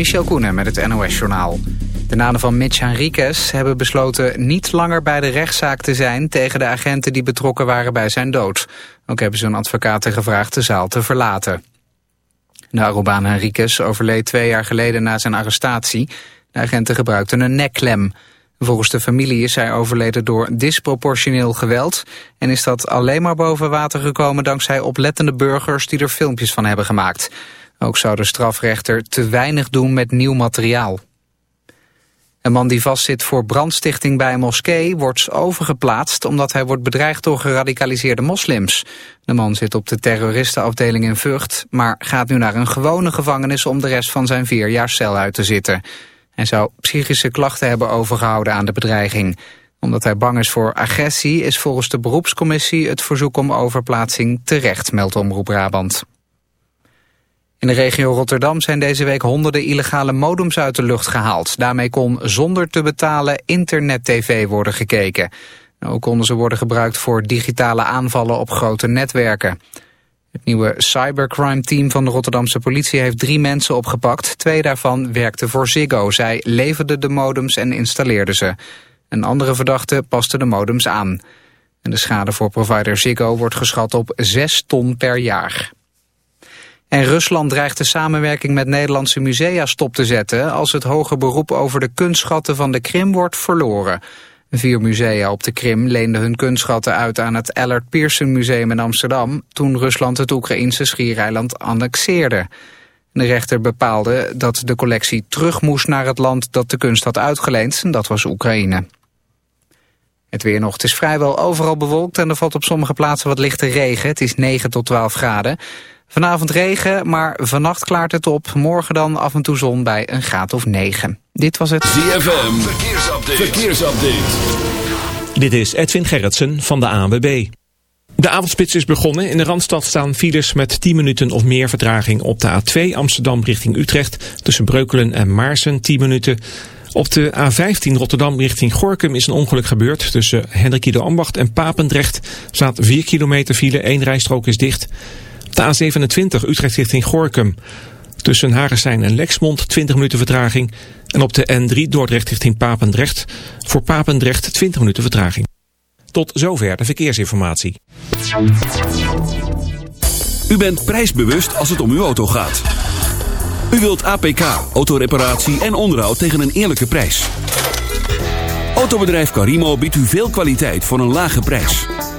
Michel Koenen met het NOS-journaal. De naden van Mitch Henriquez hebben besloten niet langer bij de rechtszaak te zijn... tegen de agenten die betrokken waren bij zijn dood. Ook hebben ze een advocaten gevraagd de zaal te verlaten. De Arubaan Henriquez overleed twee jaar geleden na zijn arrestatie. De agenten gebruikten een nekklem. Volgens de familie is hij overleden door disproportioneel geweld... en is dat alleen maar boven water gekomen dankzij oplettende burgers... die er filmpjes van hebben gemaakt... Ook zou de strafrechter te weinig doen met nieuw materiaal. Een man die vastzit voor brandstichting bij een moskee wordt overgeplaatst omdat hij wordt bedreigd door geradicaliseerde moslims. De man zit op de terroristenafdeling in Vught, maar gaat nu naar een gewone gevangenis om de rest van zijn vier jaar cel uit te zitten. Hij zou psychische klachten hebben overgehouden aan de bedreiging. Omdat hij bang is voor agressie is volgens de beroepscommissie het verzoek om overplaatsing terecht, meldt Omroep Brabant. In de regio Rotterdam zijn deze week honderden illegale modems uit de lucht gehaald. Daarmee kon zonder te betalen internet-tv worden gekeken. Ook konden ze worden gebruikt voor digitale aanvallen op grote netwerken. Het nieuwe cybercrime-team van de Rotterdamse politie heeft drie mensen opgepakt. Twee daarvan werkten voor Ziggo. Zij leverden de modems en installeerden ze. Een andere verdachte paste de modems aan. En de schade voor provider Ziggo wordt geschat op 6 ton per jaar. En Rusland dreigt de samenwerking met Nederlandse musea stop te zetten... als het hoge beroep over de kunstschatten van de Krim wordt verloren. Vier musea op de Krim leenden hun kunstschatten uit aan het Allard Pearson Museum in Amsterdam... toen Rusland het Oekraïnse schiereiland annexeerde. De rechter bepaalde dat de collectie terug moest naar het land dat de kunst had uitgeleend... en dat was Oekraïne. Het weer nog. Is vrijwel overal bewolkt en er valt op sommige plaatsen wat lichte regen. Het is 9 tot 12 graden. Vanavond regen, maar vannacht klaart het op. Morgen dan af en toe zon bij een graad of 9. Dit was het ZFM. Verkeersupdate. Verkeersupdate. Dit is Edwin Gerritsen van de ANWB. De avondspits is begonnen. In de Randstad staan files met 10 minuten of meer vertraging op de A2 Amsterdam richting Utrecht. Tussen Breukelen en Maarsen 10 minuten. Op de A15 Rotterdam richting Gorkum is een ongeluk gebeurd. Tussen Hendrik de Ambacht en Papendrecht staat 4 kilometer file. Eén rijstrook is dicht. De A27 Utrecht richting Gorkum. Tussen Hagestein en Lexmond 20 minuten vertraging. En op de N3 Dordrecht richting Papendrecht. Voor Papendrecht 20 minuten vertraging. Tot zover de verkeersinformatie. U bent prijsbewust als het om uw auto gaat. U wilt APK, autoreparatie en onderhoud tegen een eerlijke prijs. Autobedrijf Carimo biedt u veel kwaliteit voor een lage prijs.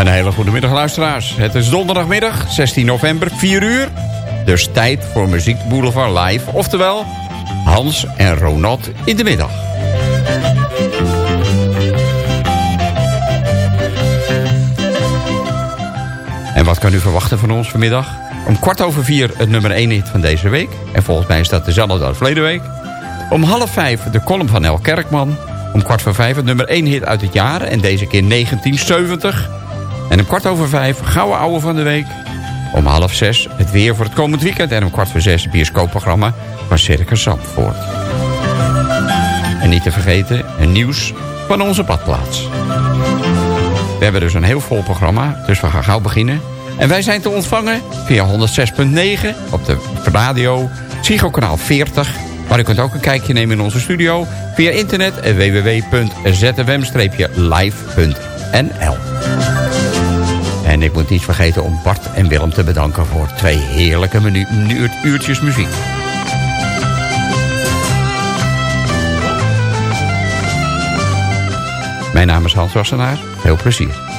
Een hele goede middag luisteraars. Het is donderdagmiddag, 16 november, 4 uur. Dus tijd voor Muziek Boulevard Live. Oftewel, Hans en Ronald in de middag. En wat kan u verwachten van ons vanmiddag? Om kwart over vier het nummer 1 hit van deze week. En volgens mij is dat dezelfde als verleden week. Om half vijf de column van El Kerkman. Om kwart voor vijf het nummer 1 hit uit het jaar. En deze keer 1970. En om kwart over vijf, gouden ouwe van de week. Om half zes, het weer voor het komend weekend. En om kwart voor zes, het bioscoopprogramma van Circus Zandvoort. En niet te vergeten, een nieuws van onze badplaats. We hebben dus een heel vol programma, dus we gaan gauw beginnen. En wij zijn te ontvangen via 106.9 op de radio, Ziggo kanaal 40... Maar u kunt ook een kijkje nemen in onze studio via internet eh, www.zfm-live.nl. En ik moet niet vergeten om Bart en Willem te bedanken... voor twee heerlijke minuten uurtjes muziek. Mijn naam is Hans Wassenaar. Veel plezier.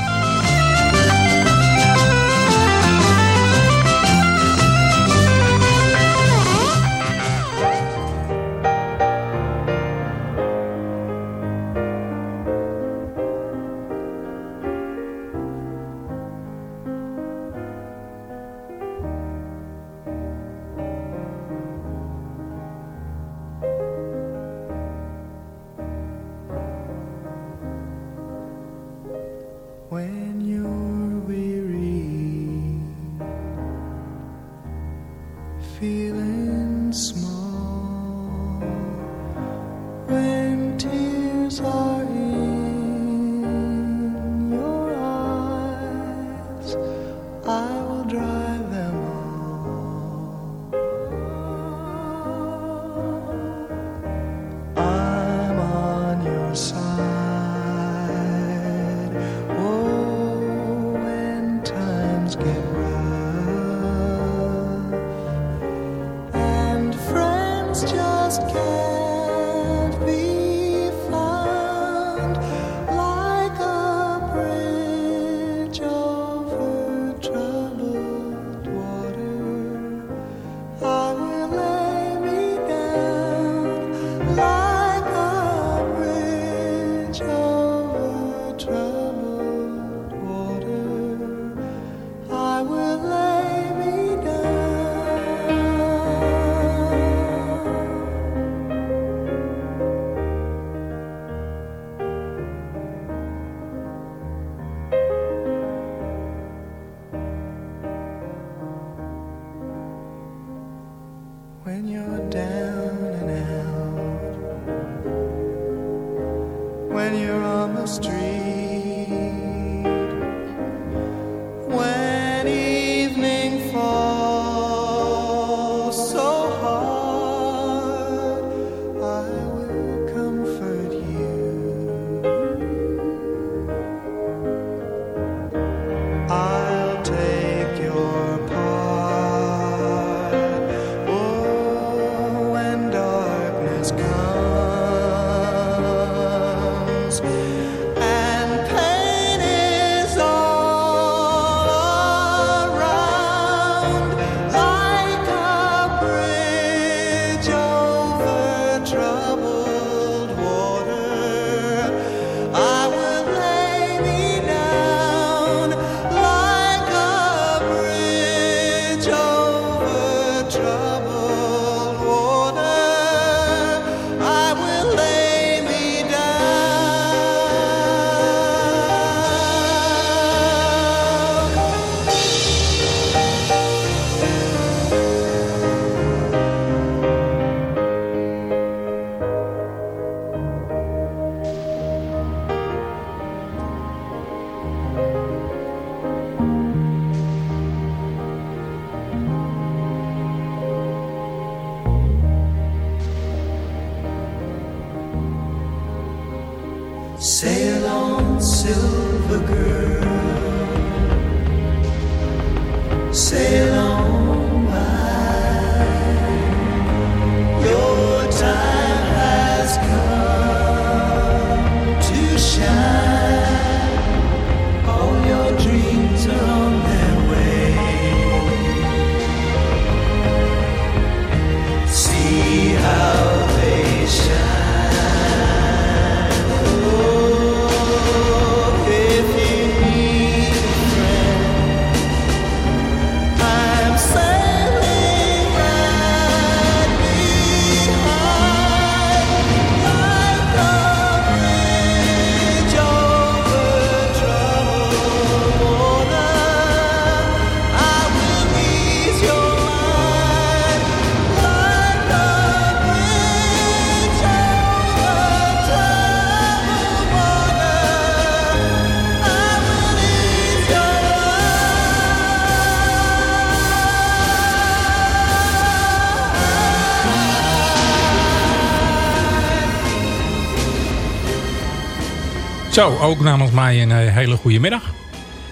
Zo, ook namens mij een eh, hele goede middag.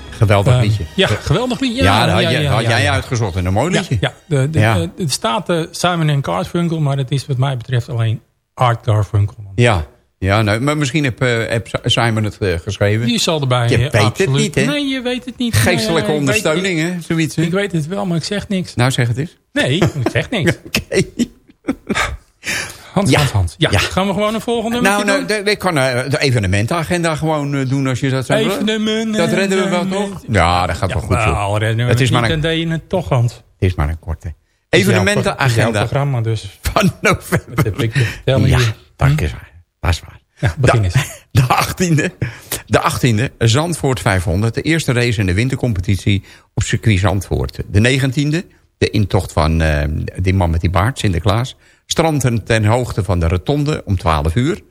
Geweldig Eh, liedje. Ja, geweldig liedje. Ja, dat had, ja, jij- ja, had ja, jij ja. uitgezocht en een mooi Ja, liedje. ja. De, de, het staat eh, Simon en Garfunkel, maar het is wat mij betreft alleen Art Garfunkel. Ja, ja nou, maar misschien heb, eh, heb Simon het geschreven. Die zal erbij. Je weet het absoluut. niet, hè? Nee, je weet het niet. Geestelijke ondersteuning, hè? Zoiets, hè? Ik weet het wel, maar ik zeg niks. Nou, zeg het eens. Nee, ik zeg niks. Oké. Hans, Ja. Hans, Hans. Ja. Ja. Gaan we gewoon een volgende Nou, nou de, ik kan eh, de evenementenagenda gewoon eh, doen als je dat zou willen. Evenementen, Dat redden we wel toch? Ja, dat gaat wel goed. doen? Wel, redden we Het is maar een, deed je het toch, Hans. het is maar een korte. Evenementenagenda programma, dus van november. dat heb ik vertellen Ja, dat is waar. Dat is waar. Ja, begin de, eens. De 18e, de 18e, Zandvoort 500. De eerste race in de wintercompetitie op circuit Zandvoort. De 19e, de intocht van eh, die man met die baard, Sinterklaas. Stranden ten hoogte van de rotonde om 12 uur.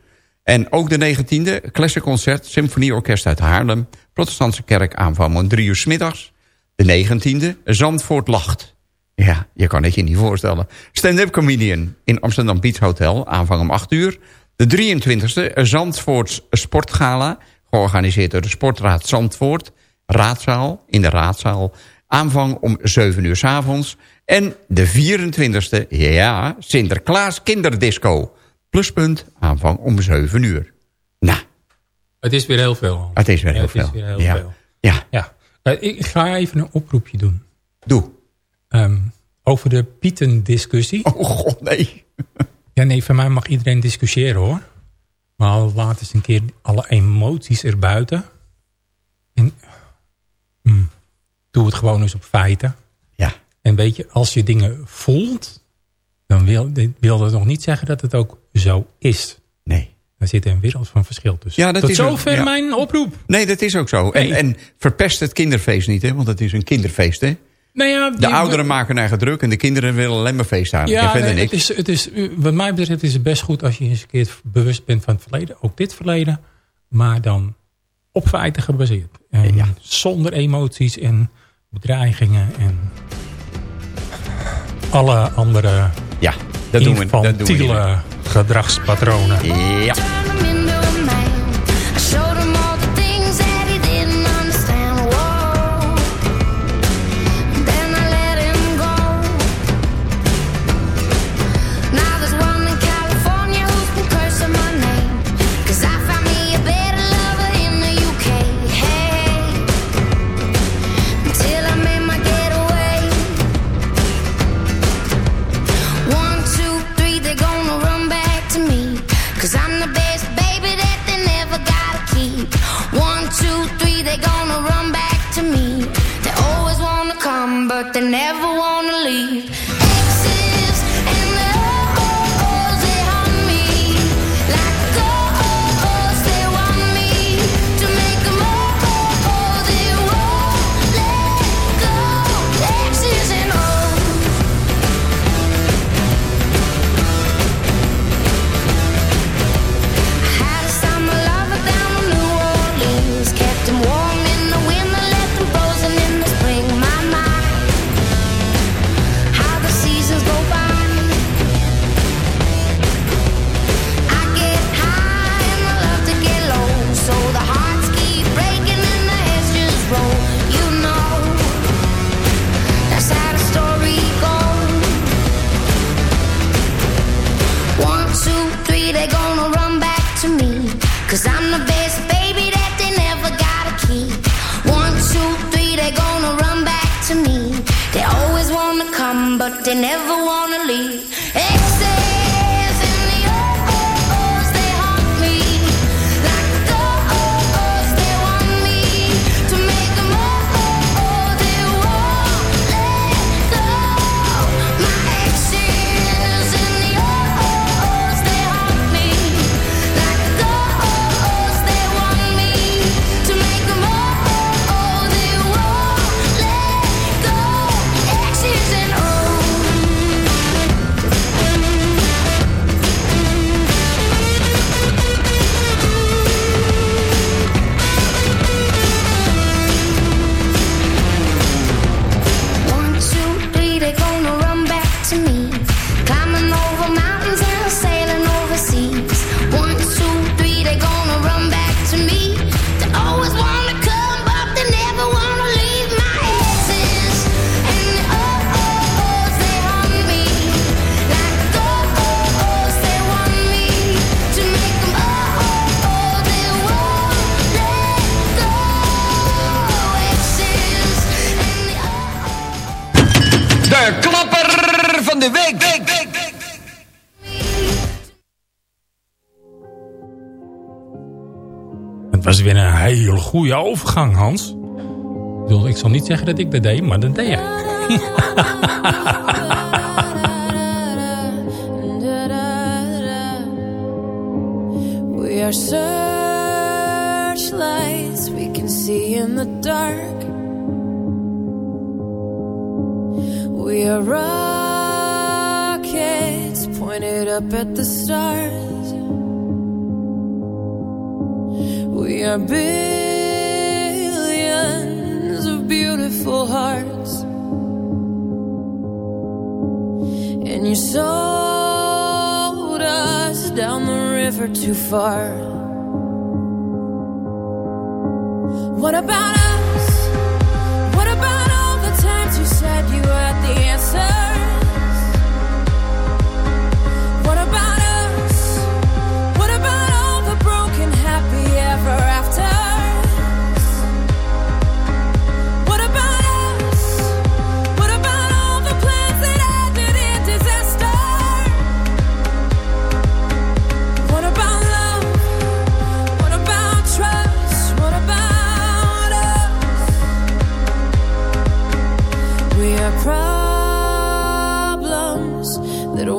En ook de 19e, Classicconcert, Symfonieorkest uit Haarlem. Protestantse kerk aanvang om 3 uur 's middags. De 19e, Zandvoort lacht. Ja, je kan het je niet voorstellen. Stand-up comedian in Amsterdam Beach Hotel, aanvang om 8 uur. De 23e, Zandvoorts Sportgala, georganiseerd door de Sportraad Zandvoort. Raadzaal, in de raadzaal, aanvang om 7 uur 's avonds. En de 24e, ja, Sinterklaas Kinderdisco. Pluspunt, aanvang om 7 uur. Nou, Het is weer heel veel. het is weer Ja, heel is veel. weer heel ja. veel. ja, Ja. Eh, ik ga even een oproepje doen. doe. Ehm, over de Pieten-discussie. Oh god, nee. Ja, nee, van mij mag iedereen discussiëren hoor. Maar laat eens een keer alle emoties erbuiten. En mm, doe het gewoon eens op feiten. Ja, En weet je, als je dingen voelt... dan wil, wil dat nog niet zeggen dat het ook zo is. nee. Er zit een wereld van verschil tussen. Ja, dat Tot is ook- zover ja. mijn oproep. Nee, dat is ook zo. En, Nee. en verpest het kinderfeest niet, hè? Want het is een kinderfeest, hè? Nou ja, De ouderen maken eigen druk en de kinderen willen alleen maar feestdagen. Ja, Ja, verder nee, niks. het is, het is, wat mij betreft is het best goed als je eens een keer bewust bent van het verleden. Ook dit verleden. Maar dan op feiten gebaseerd. En Ja. Zonder emoties en bedreigingen en alle andere Ja, dat doen we. Dat doen we gedragspatronen. Ja. One, two, three, they're gonna run back to me. They always wanna come, but they never Was weer een hele goede overgang, Hans. Ik bedoel, Ik zal niet zeggen dat ik dat deed, maar dat deed jij. We are searchlights we can see in the dark. We are rockets pointed up at the stars. Are billions of beautiful hearts. And you sold us down the river too far. What about us? What about all the times you said you had the answers?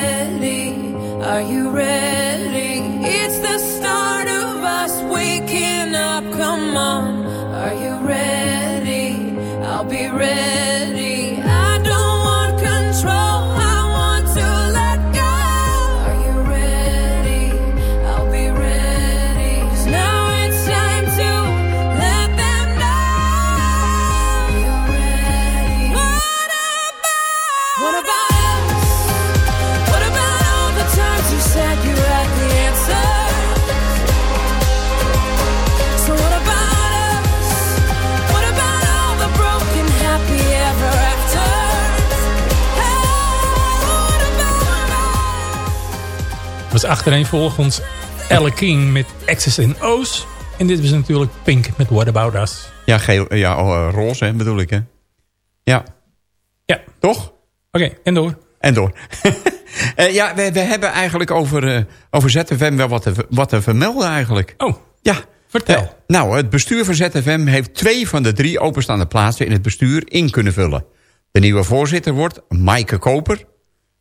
ready. Are you ready? It's the start of us waking up. Come on, was achtereenvolgens Elle King met X's en O's. En dit was natuurlijk Pink met What About Us. Ja, geel, ja oh, eh, roze hè, bedoel ik hè. Ja, Ja, toch? oké, en door. En door. Eh, ja, we, we hebben eigenlijk over, eh, over ZFM wel wat te, wat te vermelden eigenlijk. Oh, Ja. vertel. Nou, het bestuur van ZFM heeft twee van de drie openstaande plaatsen in het bestuur in kunnen vullen. De nieuwe voorzitter wordt Maaike Koper.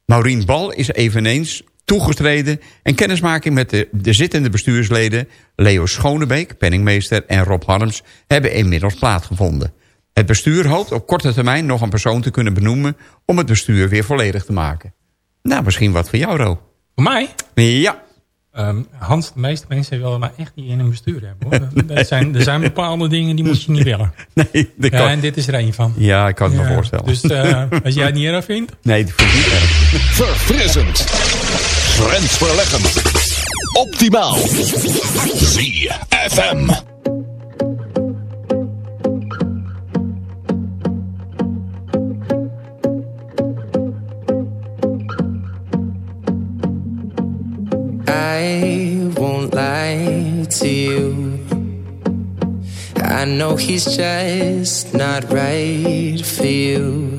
Maureen Bal is eveneens toegetreden... en kennismaking met de, de zittende bestuursleden... Leo Schonebeek, penningmeester en Rob Harms... hebben inmiddels plaatsgevonden. Het bestuur hoopt op korte termijn nog een persoon te kunnen benoemen... om het bestuur weer volledig te maken. Nou, misschien wat voor jou, Ro. Voor mij? Ja, Ehm, Hans, de meeste mensen willen mij echt niet in een bestuur hebben. Hoor. Er, zijn, er zijn bepaalde dingen die moet je niet willen. Nee, dat Ja, kan- en dit is er een van. ja, ik kan het me Ja, voorstellen. Dus eh, als jij het niet erg vindt, Nee, dat vind ik niet erg. Verfrissend. Grensverleggend. Optimaal. ZFM. I won't lie to you. I know he's just not right for you.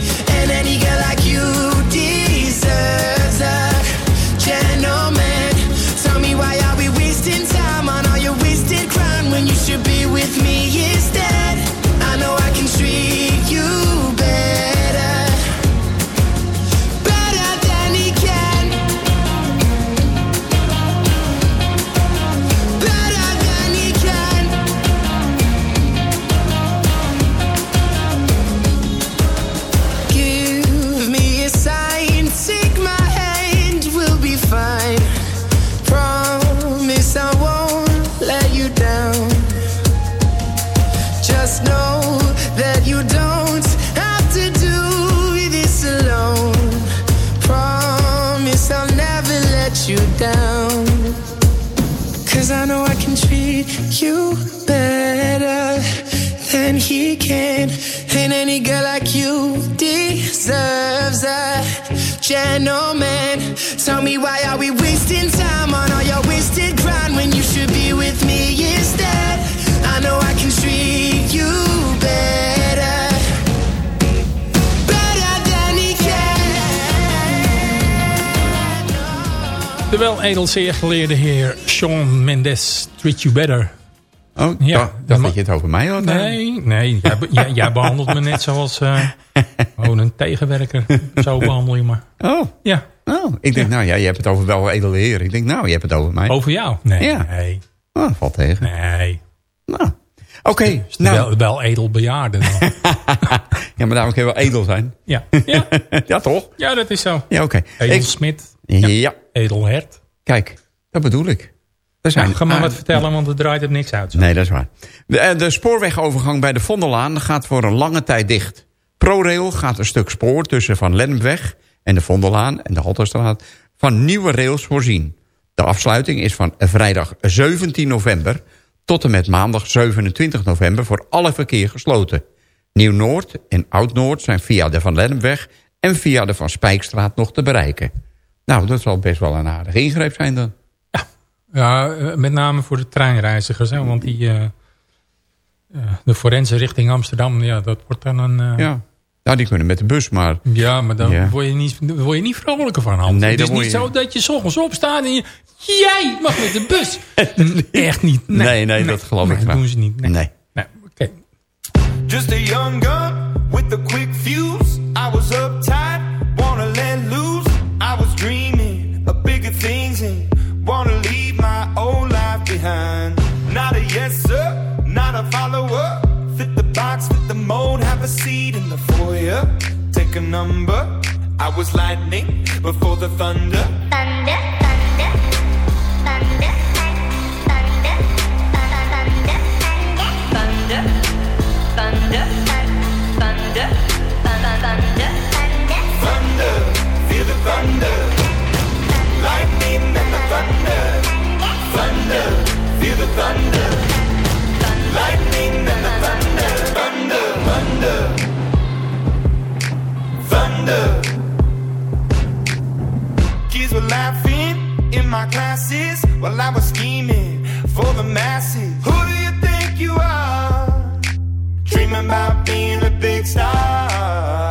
any girl like you deserves a gentleman. Tell me why are we wasting time on all your wasted grind when you should be with me instead? I know I can treat you better. Better than he can. terwijl edel zeer geleerde heer Sean Mendes treat you better. Oh, Ja, ja, dacht dat je het over mij had. Nee, nee. Jij, be- jij, jij behandelt me net zoals eh, gewoon een tegenwerker. Zo behandel je me. Oh, Ja, oh. ik denk, nou ja, je hebt het over wel edele heer. Ik denk, nou, je hebt het over mij. over jou. Nee, Ja. nee, Oh, dat valt tegen. nee. Nou, oké. Nou, wel, wel edel bejaarde dan. ja, maar daarom kun je wel edel zijn. ja. Ja, ja, toch? ja, dat is zo. Ja, oké. Edel Ik- Smit, Ja. edel hert. kijk, dat bedoel ik. Er zijn Nou, ga maar wat vertellen, want het draait op niks uit. zo. Nee, dat is waar. De, eh, de spoorwegovergang bij de Vondellaan gaat voor een lange tijd dicht. ProRail gaat een stuk spoor tussen Van Lennepweg en de Vondellaan en de Halterstraat van nieuwe rails voorzien. De afsluiting is van vrijdag 17 november tot en met maandag 27 november voor alle verkeer gesloten. Nieuw-Noord en Oud-Noord zijn via de Van Lennepweg en via de Van Spijkstraat nog te bereiken. Nou, dat zal best wel een aardige ingreep zijn dan. Ja, eh, met name voor de treinreizigers. Hè, want die, eh, eh, de forensen richting Amsterdam, ja, dat wordt dan een... eh, Ja. Nou, die kunnen met de bus, maar... Ja, maar dan Ja. word, je niet, daar word je niet vrolijker van. Hans. Nee, het is niet je- zo dat je 's ochtends opstaat en je... Jij mag met de bus. Echt niet. Nee, Nee, nee, dat geloof ik nee, graag. doen ze niet. Nee. Nee. Nee, oké. Just a young gun with a quick fuse. I was uptight, have a seat in the foyer. Take a number. I was lightning before the thunder. Thunder, thunder, thunder, thunder, thunder, thunder, thunder, thunder, thunder, thunder, thunder, thunder. thunder. Lightning and the thunder. Thunder. Feel the thunder. Lightning about being a big star.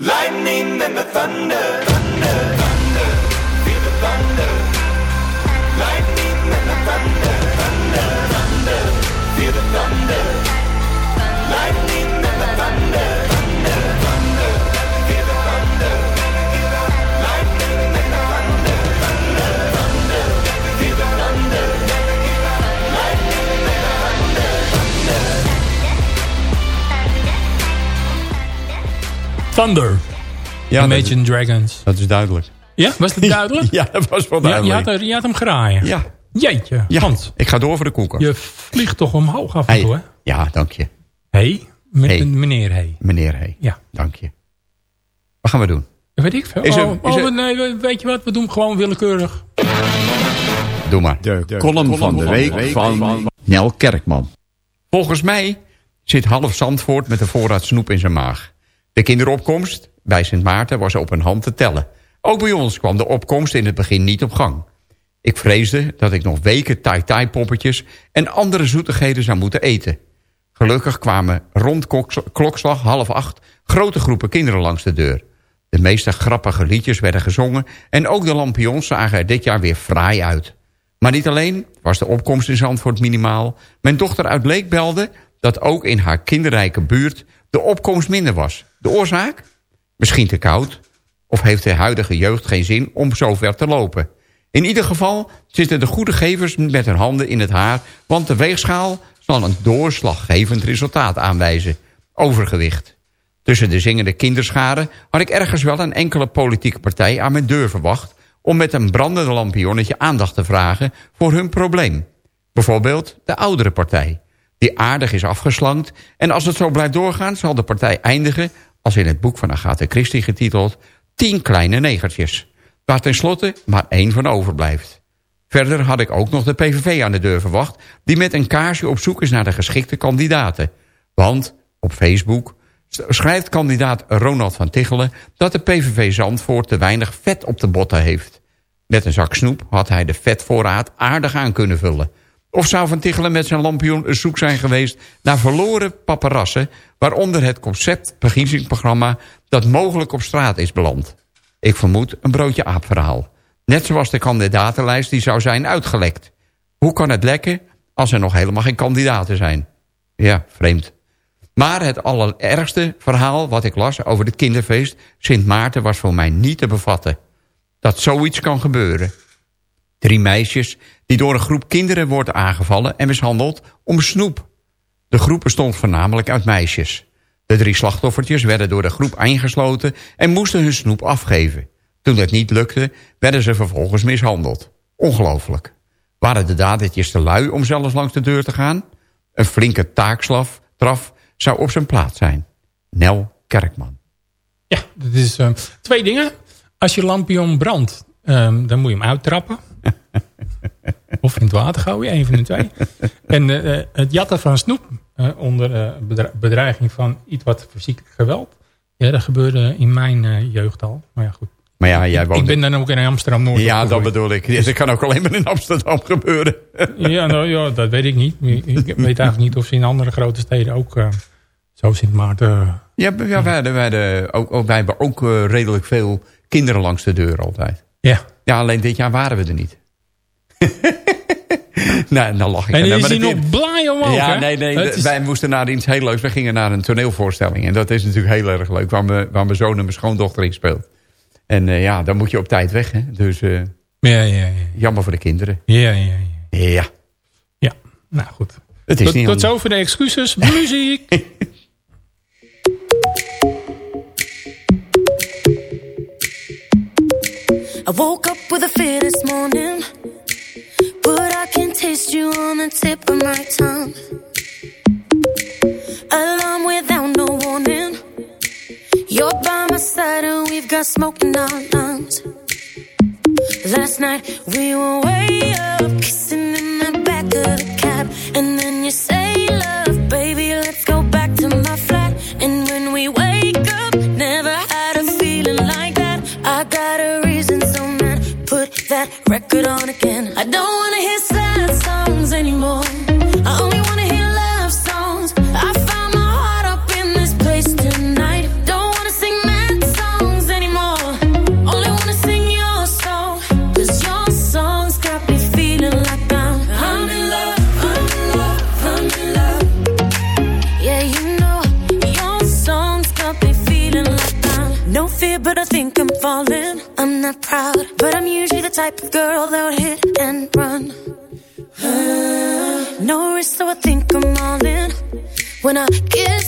Lightning and the thunder. Thunder. Ja, dat Imagine Dragons. Dat is duidelijk. Ja, was dat duidelijk? Ja, dat was wel Ja, je, duidelijk. had, je had hem graaien. Ja. Jeetje, Ja, Hans. ik ga door voor de koeken. Je vliegt toch omhoog af en Hey. toe, hè? Ja, dank je. Hey, met Hey. meneer Hey. Meneer Hey. Ja. Dank je. Wat gaan we doen? Weet ik veel. Is er- oh, is oh, er- nee, we- weet je wat? We doen hem gewoon willekeurig. Doe maar. De column van de week van Nel Kerkman. Volgens mij zit half Zandvoort met een voorraad snoep in zijn maag. De kinderopkomst bij Sint Maarten was op een hand te tellen. Ook bij ons kwam de opkomst in het begin niet op gang. Ik vreesde dat ik nog weken tai-tai poppetjes en andere zoetigheden zou moeten eten. Gelukkig kwamen rond klokslag half acht grote groepen kinderen langs de deur. De meeste grappige liedjes werden gezongen en ook de lampions zagen er dit jaar weer fraai uit. Maar niet alleen was de opkomst in Zandvoort minimaal. Mijn dochter uit Leek belde dat ook in haar kinderrijke buurt de opkomst minder was. De oorzaak? Misschien te koud. Of heeft de huidige jeugd geen zin om zo ver te lopen? In ieder geval zitten de goede gevers met hun handen in het haar... want de weegschaal zal een doorslaggevend resultaat aanwijzen. Overgewicht. Tussen de zingende kinderscharen had ik ergens wel een enkele politieke partij aan mijn deur verwacht... om met een brandende lampionnetje aandacht te vragen voor hun probleem. Bijvoorbeeld de oudere partij, die aardig is afgeslankt... en als het zo blijft doorgaan zal de partij eindigen... als in het boek van Agatha Christie getiteld... Tien kleine negertjes, waar tenslotte maar één van overblijft. Verder had ik ook nog de PVV aan de deur verwacht... die met een kaarsje op zoek is naar de geschikte kandidaten. Want op Facebook schrijft kandidaat Ronald van Tichelen... dat de PVV Zandvoort te weinig vet op de botten heeft. Met een zak snoep had hij de vetvoorraad aardig aan kunnen vullen. Of zou Van Tichelen met zijn lampion een zoek zijn geweest... naar verloren paparassen... waaronder het conceptverkiezingsprogramma... dat mogelijk op straat is beland. Ik vermoed een broodje aapverhaal. Net zoals de kandidatenlijst die zou zijn uitgelekt. Hoe kan het lekken als er nog helemaal geen kandidaten zijn? Ja, vreemd. Maar het allerergste verhaal wat ik las over het kinderfeest... Sint Maarten was voor mij niet te bevatten. Dat zoiets kan gebeuren. Drie meisjes die door een groep kinderen wordt aangevallen en mishandeld om snoep. De groep bestond voornamelijk uit meisjes. De drie slachtoffertjes werden door de groep eingesloten en moesten hun snoep afgeven. Toen dat niet lukte, werden ze vervolgens mishandeld. Ongelooflijk. Waren de dadertjes te lui om zelfs langs de deur te gaan? Een flinke taakslaf, traf, zou op zijn plaats zijn. Nel Kerkman. Ja, dat is eh, twee dingen. Als je lampion brandt, ehm, dan moet je hem uittrappen. of in het water gooien, een van de twee. En eh, eh, het jatten van snoep eh, onder bedre- bedreiging van iets wat fysiek geweld. Ja, dat gebeurde in mijn jeugd al. Maar ja, goed. Maar ja, jij woont... Ik ben dan ook in Amsterdam-Noord Ja, dat bedoel ik. Dat kan ook alleen maar in Amsterdam gebeuren. Ja, nou, ja, dat weet ik niet. Ik weet eigenlijk niet of ze in andere grote steden ook... zo Sint Maarten... Ja, ja wij, wij, hadden ook, ook, wij hebben ook redelijk veel kinderen langs de deur altijd. Ja. Ja, alleen dit jaar waren we er niet. nou, dan lach ik. En dan, is hij nog blij om ook, Ja, hè? nee, nee. Is- Wij moesten naar iets heel leuks. We gingen naar een toneelvoorstelling. En dat is natuurlijk heel erg leuk. Waar, me, waar mijn zoon en mijn schoondochter in speelt. En eh, ja, dan moet je op tijd weg. Hè? Dus eh, Ja, ja, ja. jammer voor de kinderen. Ja, ja, ja. Ja. Ja, nou goed. Het is tot, niet tot zover de excuses. Muziek! I woke up with a fear this morning, but I can taste you on the tip of my tongue. Alarm without no warning. You're by my side and we've got smoke in our lungs. Last night we were way up, kissing in the back of the cab, and then you say, record on again. I don't wanna hear type of girl that would hit and run. No risk, so I think I'm all in. When I kiss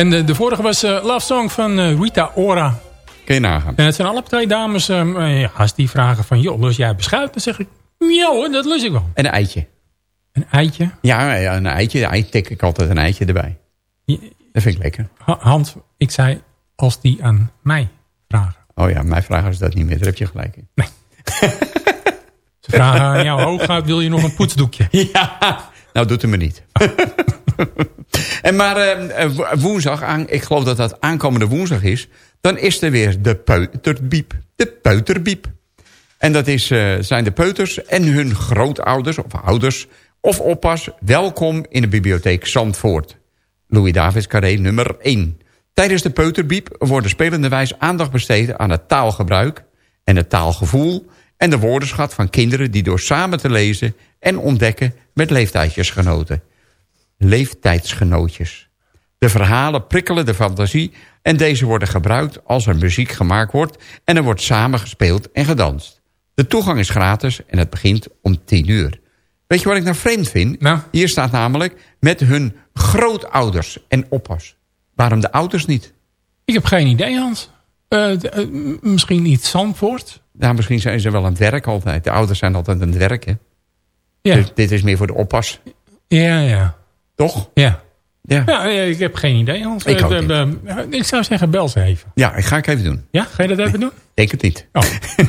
En de, de vorige was eh, Love Song van eh, Rita Ora. Kun je nagaan. En het zijn alle twee dames. ehm, eh, ja, als die vragen van, joh, lust jij beschuit? Dan zeg ik, ja hoor, dat lust ik wel. En een eitje. Een eitje? Ja, een eitje. Ei tik ik altijd een eitje erbij. Dat vind ik lekker. Ha- Hans, ik zei, als die aan mij vragen. Oh ja, mijn vraag is dat niet meer. Daar heb je gelijk in. Ze vragen aan jou hooguit, wil je nog een poetsdoekje? Ja, nou doet het me niet. en maar eh, eh, wo- woensdag, ik geloof dat dat aankomende woensdag is... dan is er weer de peuterbiep. De peuterbiep. En dat is, eh, zijn de peuters en hun grootouders of ouders of oppas... welkom in de bibliotheek Zandvoort. Louis Davids Carré nummer 1. Tijdens de peuterbiep worden spelenderwijs aandacht besteed aan het taalgebruik... en het taalgevoel en de woordenschat van kinderen... die door samen te lezen en ontdekken met leeftijdsgenoten. Leeftijdsgenootjes. De verhalen prikkelen de fantasie... en deze worden gebruikt als er muziek gemaakt wordt... en er wordt samen gespeeld en gedanst. De toegang is gratis en het begint om 10 uur. Weet je wat ik nou vreemd vind? Hier staat namelijk met hun grootouders en oppas. Waarom de ouders niet? Ik heb geen idee, Hans. Eh, m- misschien iets Zandvoort? Nou, misschien zijn ze wel aan het werk altijd. De ouders zijn altijd aan het werken. Ja. Dus dit is meer voor de oppas. Ja, ja. Toch? Ja. Ja. Ja, ik heb geen idee, Hans. Ik Eh, eh, ik zou zeggen, bel ze even. Ja, ik ga ik even doen. Ja, ga je dat even doen? Denk het niet. Oh.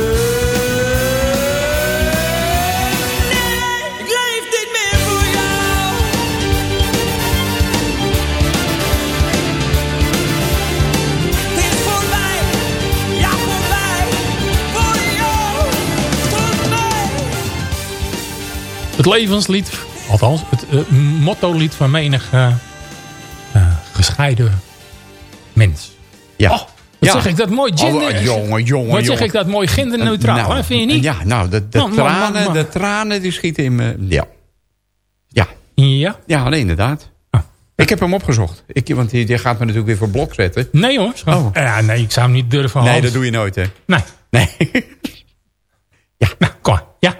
Het levenslied, althans het eh, motto-lied van menig eh, eh, gescheiden mens. Ja. Oh, Wat Ja. zeg ik dat mooi gender... Oh, jongen, jongen, Wat zeg jongen. ik dat mooi genderneutraal, Nou, vind je niet? Ja, nou, de, de, Man, man, man, tranen, man. de tranen die schieten in me. Ja. Ja. Ja? Ja, nee, inderdaad. Ik heb hem opgezocht. Ik, want die, die gaat me natuurlijk weer voor blok zetten. Nee hoor. schat. Ja, nee, ik zou hem niet durven Nee, dat doe je nooit, hè? Nee. Nee. Nou, kom maar. Ja.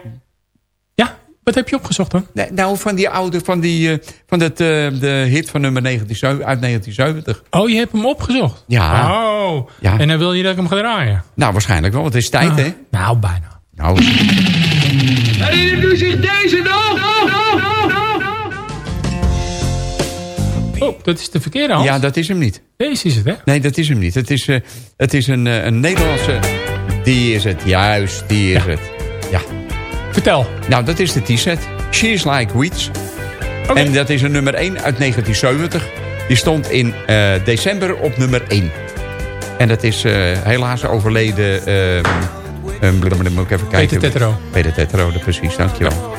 Wat heb je opgezocht dan? Nee, nou, van die oude, van, die, eh, van dat, eh, de hit van nummer 19, uit 1970. Oh, je hebt hem opgezocht? Ja. Oh. Ja. En dan wil je dat ik hem ga draaien? Nou, waarschijnlijk wel, want het is tijd, Ah, hè? Nou, bijna. Nou, Herinnert u zich deze nog? Oh, dat is de verkeerde hand. ja, dat is hem niet. Deze is het, hè? Nee, dat is hem niet. Het is, eh, het is een, eh, een Nederlandse... Die is het, juist, die is het. Ja. Vertel. Nou, dat is de T-set. She's Like Weeds. En dat is een nummer 1 uit 1970. Die stond in eh, december op nummer 1. En dat is eh, helaas overleden... eh um, moet ik even kijken. Peter Tetro. Peter Tetro, precies, dankjewel.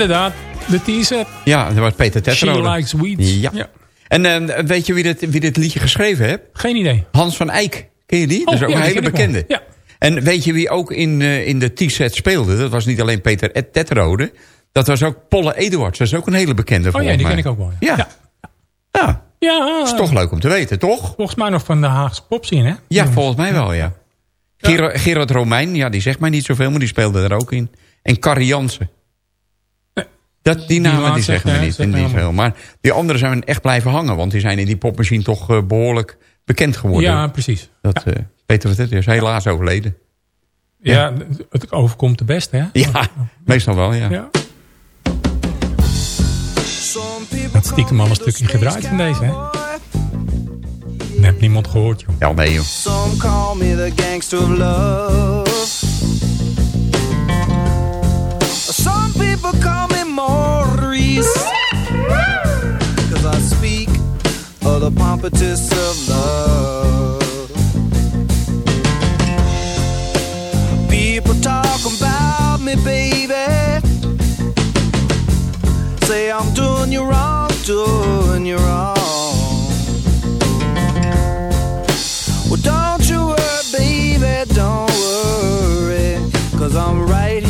Inderdaad, de T-set. Ja, dat was Peter Tetro. She likes weeds. Ja. En eh, weet je wie dit, wie dit liedje geschreven heeft? Geen idee. Hans van Eyck. Ken je die? dat is Oh, ook ja, een hele bekende. Ja. En weet je wie ook in, eh, in de T-set speelde? Dat was niet alleen Peter Tetrode. Dat was ook Polle Eduards. Dat is ook een hele bekende Oh ja, die ken ik ook wel. Ja. Ja. Ja, is toch leuk om te weten, toch? Volgens mij nog van de Haagse popscene, hè? Ja, volgens mij wel, ja. Gerard Romein, ja, die zegt mij niet zoveel, maar die speelde er ook in. En Carrie Jansen. Dat, die namen die zeggen me zegt, niet, me veel. Maar die anderen zijn echt blijven hangen. Want die zijn in die popmachine toch eh, behoorlijk bekend geworden. Ja, precies. Dat, eh, Peter wat het is helaas overleden. Ja, het overkomt de beste, hè? Ja, meestal wel, ja. Ja. Het stiekem al een stukje gedraaid van deze, hè? Dat heeft niemand gehoord, joh. Ja, nee, joh. Some call me the gangster of love. Some people call me Maurice. Cause I speak of the pompatus of love. People talk about me, baby. Say I'm doing you wrong, doing you wrong. Well, don't you worry, baby, don't worry. Cause I'm right here,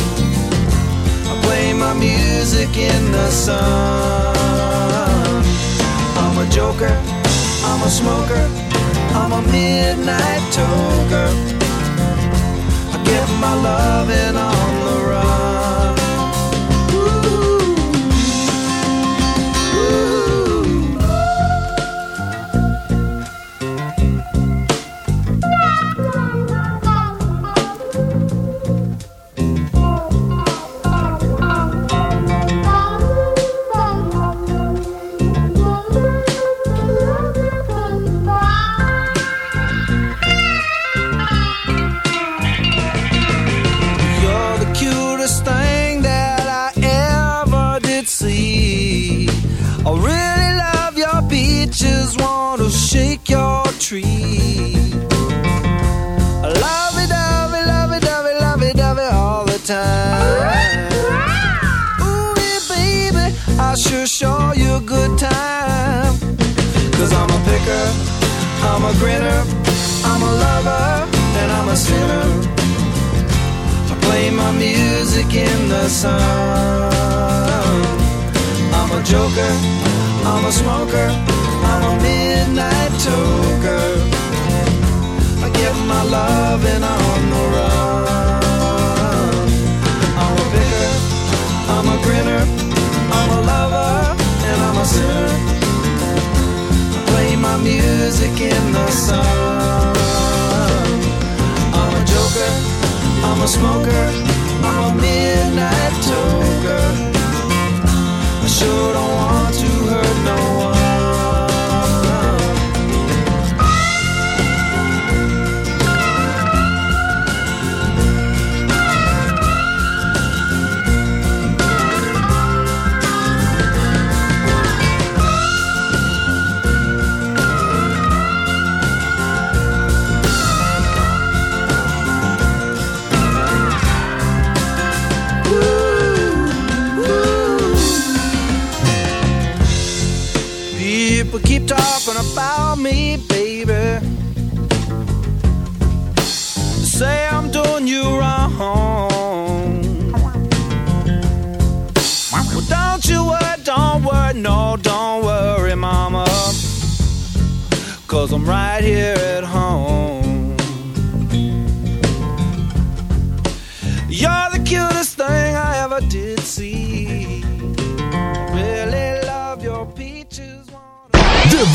Play my music in the sun. I'm a joker, I'm a smoker, I'm a midnight toker. I get my loving on good time. Cause I'm a picker, I'm a grinner, I'm a lover, and I'm a sinner. I play my music in the sun. I'm a joker, I'm a smoker, I'm a midnight toker. I get my loving on the run. I'm a picker, I'm a grinner, a. I play my music in the sun. I'm a joker, I'm a smoker, I'm a midnight toker.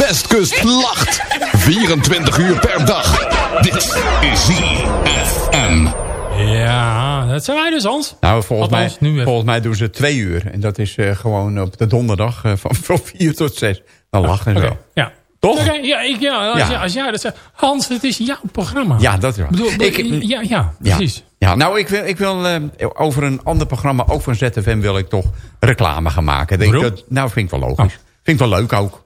Westkust lacht. 24 uur per dag. Dit is ZFM. Ja, dat zijn wij dus, Hans. Nou, volgens mij, Althans, volgens mij doen ze twee uur. En dat is eh, gewoon op de donderdag eh, van, van vier tot zes. Dan lachen en zo. ja. Toch? Ja, ik, ja, als, Ja. jij- als jij dat zegt. Hans, het is jouw programma. Ja, dat is waar. Bedoel, Ik- ja, ja, Ja. precies. Ja, nou, ik wil, ik wil eh, over een ander programma, ook van ZFM, wil ik toch reclame gaan maken. Denk dat, nou, vind ik wel logisch. Vind ik wel leuk ook.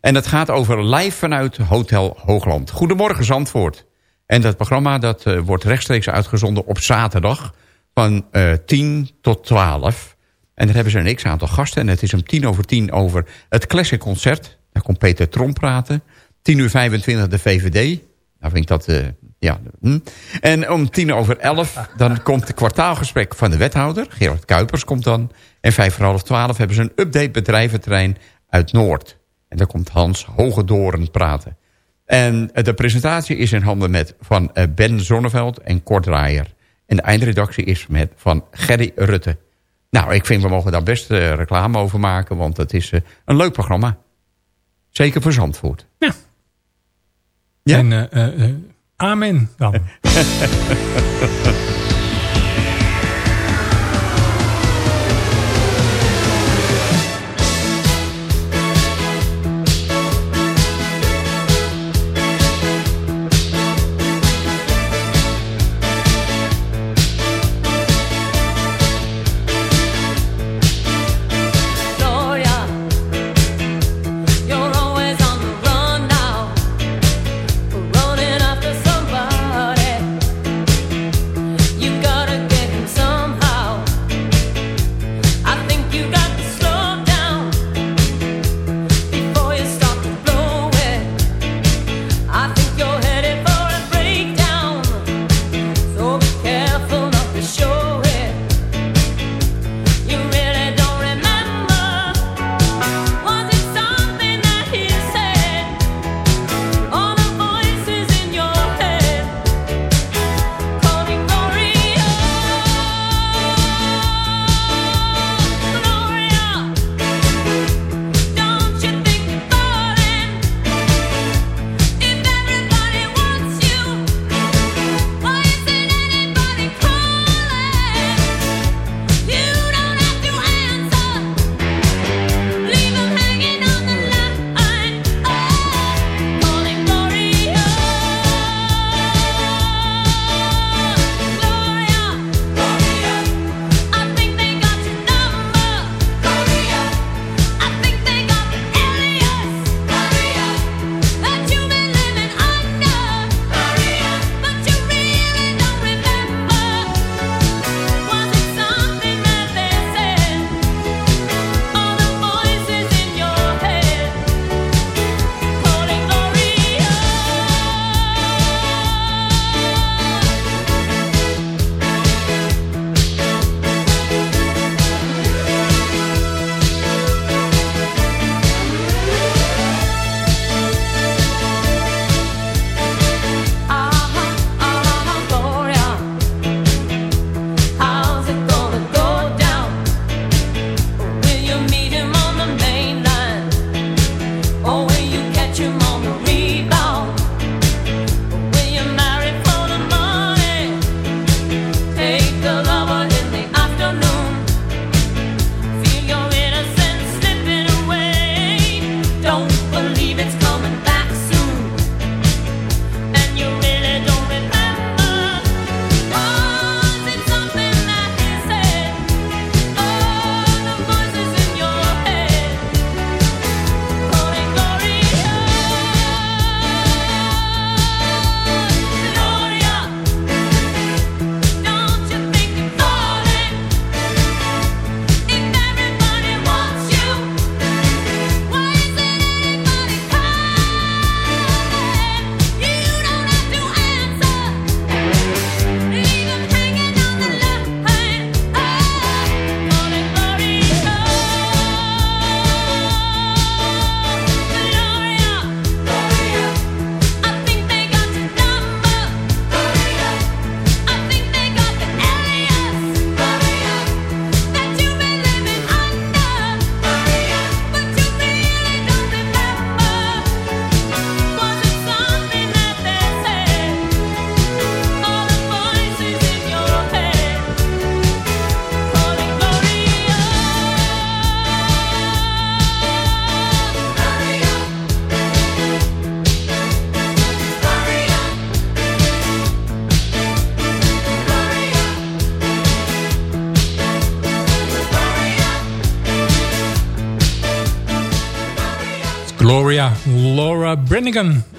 En dat gaat over live vanuit Hotel Hoogland. Goedemorgen Zandvoort. En dat programma dat, eh, wordt rechtstreeks uitgezonden op zaterdag van eh 10 tot 12. En daar hebben ze een x-aantal gasten. En het is om tien over tien over het Classic Concert. Daar komt Peter Tromp praten. 10 uur 25 de VVD. Nou vind ik dat, eh, Ja. hm. En om tien over elf, dan komt het kwartaalgesprek van de wethouder. Gerard Kuipers komt dan. En vijf voor half twaalf hebben ze een update bedrijventerrein uit Noord. En daar komt Hans Hogedoren praten. En eh, de presentatie is in handen met van eh, Ben Zonneveld en Kort Draaier. En de eindredactie is met van Gerry Rutte. Nou, ik vind we mogen daar best eh, reclame over maken, want het is een leuk programma. Zeker voor Zandvoort. Ja. Ja. En amen dan.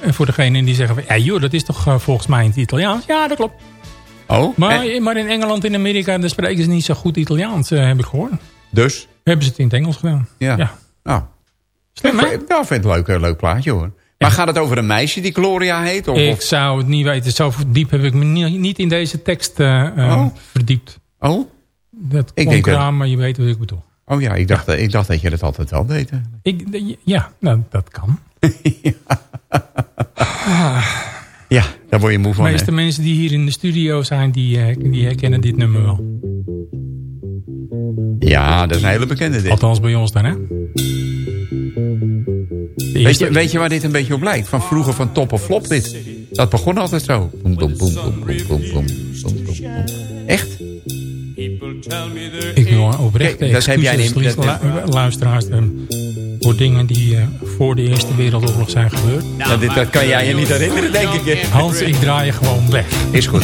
En voor degenen die zeggen, ja joh, dat is toch eh, volgens mij in het Italiaans? Ja, dat klopt. Oh, Maar, maar in Engeland en Amerika daar spreken ze niet zo goed Italiaans, eh, heb ik gehoord. Dus? Hebben ze het in het Engels gedaan. Ja. Ja. Nou, Slim, hè? vind- ja, ik vind het een leuk, eh, leuk plaatje hoor. Maar gaat het over een meisje die Gloria heet? Of, Ik zou het niet weten. Zo diep heb ik me niet, in deze tekst eh, eh, Oh. verdiept. Oh? Dat Ik denk dat- aan, maar je weet wat ik bedoel. Oh ja, ik dacht, ik dacht dat je dat altijd wel deed. Ik, ja, nou, dat kan ja, daar word je moe van. De meeste mensen die hier in de studio zijn, die, eh, die herkennen dit nummer wel. Ja, dat is een hele bekende dit. Althans bij ons dan, hè? Weet je, weet je waar dit een beetje op lijkt? Van vroeger van top of flop dit. Dat begon altijd zo. Boom, boom, Echt? Ik wil oprecht Kijk, dat heb jij niet, dat, luisteraars. Ehm, voor dingen die eh, voor de Eerste Wereldoorlog zijn gebeurd. Ja, dit, dat kan jij je niet herinneren, denk ik. Hans, ik draai je gewoon weg. Is goed.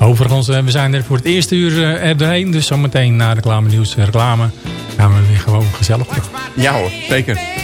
Overigens, eh, we zijn er voor het eerste uur eh, er doorheen. Dus zometeen na reclame nieuws en reclame gaan we weer gewoon gezellig terug. Ja hoor, zeker.